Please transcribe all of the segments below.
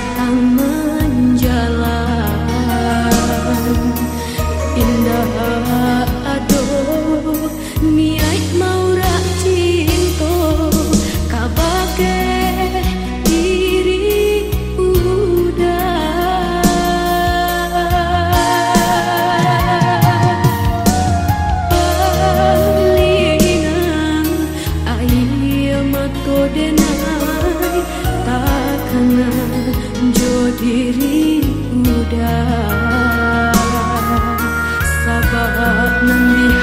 datang indah Sabab membiarkan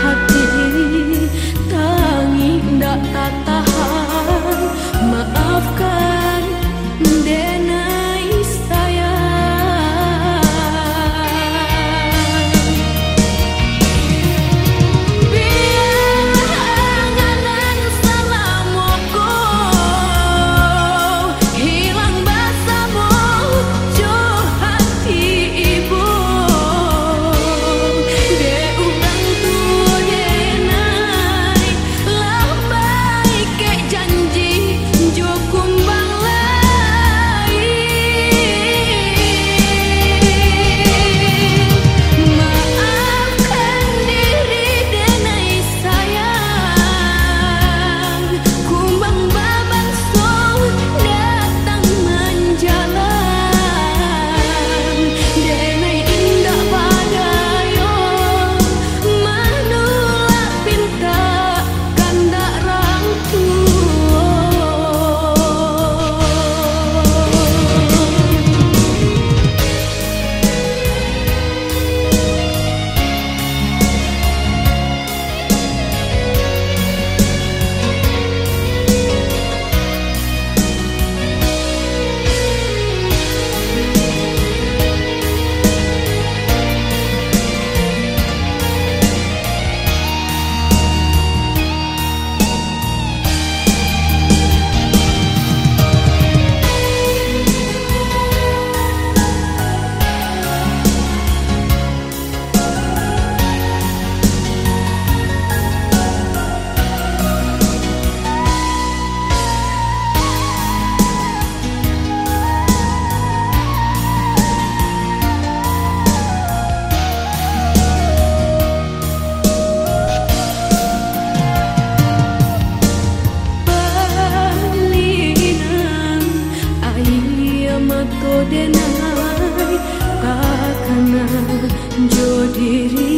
kau denai kakana jodiri